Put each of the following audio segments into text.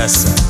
yes sir.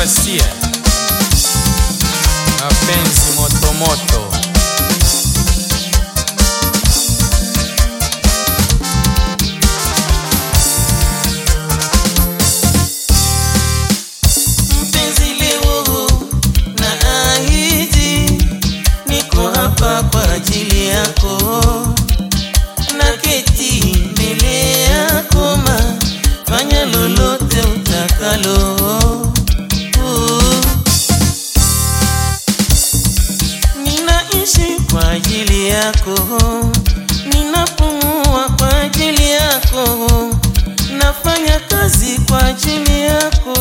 democracia. Apenas. ajili yako, ninapumua kwa ajili yako, nafanya kazi kwa ajili yako,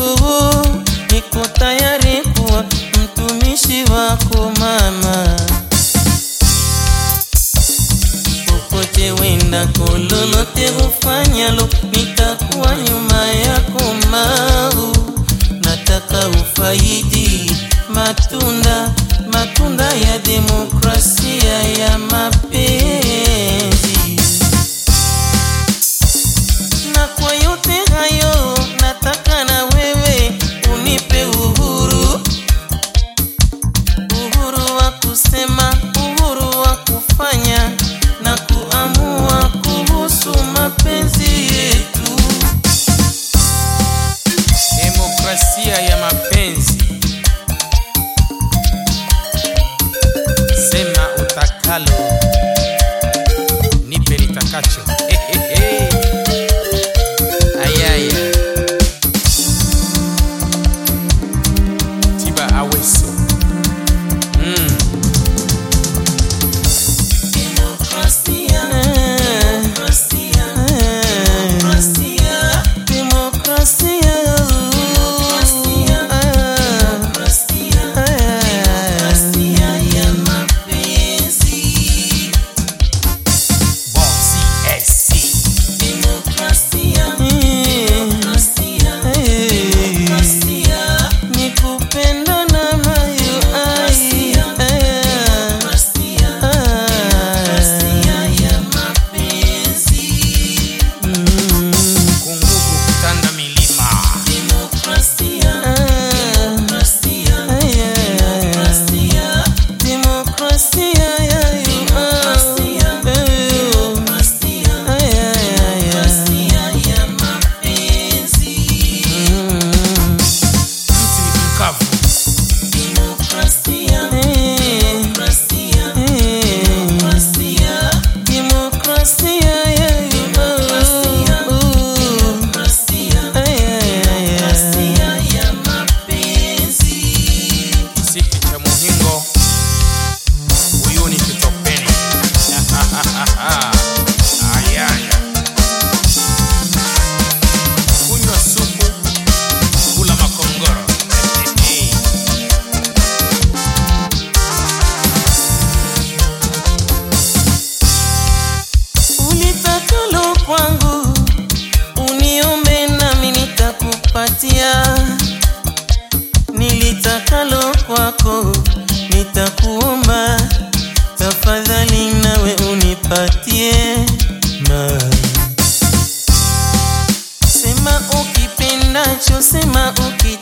niko tayari kuwa mtumishi wako mama. Popote wendako, lolote ufanyalo, nitakuwa nyuma yako mau, nataka ufaidi matunda matunda ya demokrasia. yeah, yeah, my baby. Hey, hey, hey.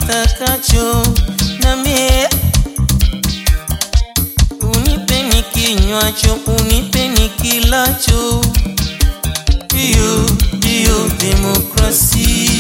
nitakacho, nami unipe ni kinywacho, unipe ni kilacho, hiyo ndiyo demokrasia.